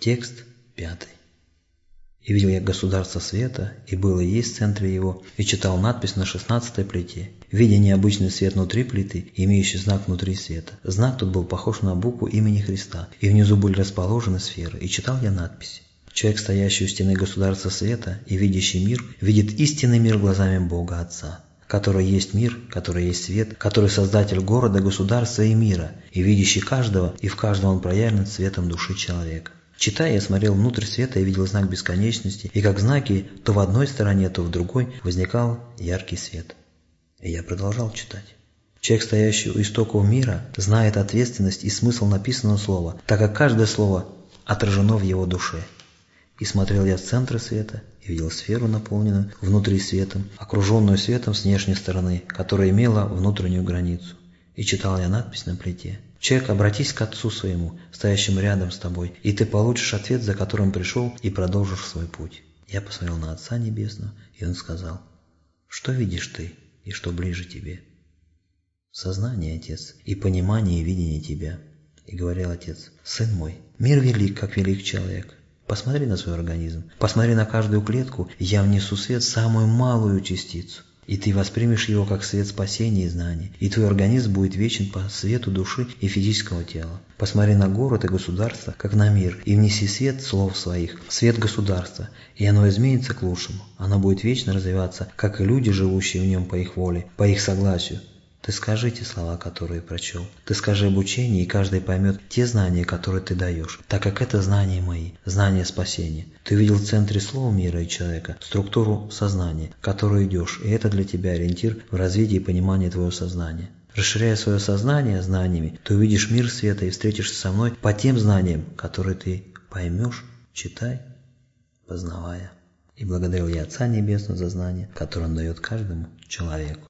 Текст пятый. «И видел я государство света, и было есть в центре его, и читал надпись на шестнадцатой плите, видя необычный свет внутри плиты, имеющий знак внутри света. Знак тут был похож на букву имени Христа, и внизу были расположены сферы, и читал я надпись. Человек, стоящий у стены государства света и видящий мир, видит истинный мир глазами Бога Отца, который есть мир, который есть свет, который создатель города, государства и мира, и видящий каждого, и в каждом он проявлен светом души человека. Читая, я смотрел внутрь света и видел знак бесконечности, и как знаки то в одной стороне, то в другой возникал яркий свет. И я продолжал читать. Человек, стоящий у истоков мира, знает ответственность и смысл написанного слова, так как каждое слово отражено в его душе. И смотрел я с центра света и видел сферу, наполненную внутри светом, окруженную светом с внешней стороны, которая имела внутреннюю границу. И читал я надпись на плите. Человек, обратись к Отцу своему, стоящему рядом с тобой, и ты получишь ответ, за которым пришел, и продолжишь свой путь. Я посмотрел на Отца Небесного, и Он сказал, что видишь ты, и что ближе тебе? Сознание, Отец, и понимание и видение Тебя. И говорил Отец, Сын мой, мир велик, как велик человек. Посмотри на свой организм, посмотри на каждую клетку, я внесу свет самую малую частицу и ты воспримешь его как свет спасения и знания, и твой организм будет вечен по свету души и физического тела. Посмотри на город и государство, как на мир, и внеси свет слов своих, свет государства, и оно изменится к лучшему. Оно будет вечно развиваться, как и люди, живущие в нем по их воле, по их согласию, ты скажи те слова, которые прочел. Ты скажи обучение, и каждый поймет те знания, которые ты даешь, так как это знания мои, знания спасения. Ты видел в центре слова мира и человека структуру сознания, к которой идешь, и это для тебя ориентир в развитии и понимании твоего сознания. Расширяя свое сознание знаниями, ты увидишь мир света и встретишься со мной по тем знаниям, которые ты поймешь, читай, познавая. И благодарил я Отца Небесного за знания, которые Он дает каждому человеку.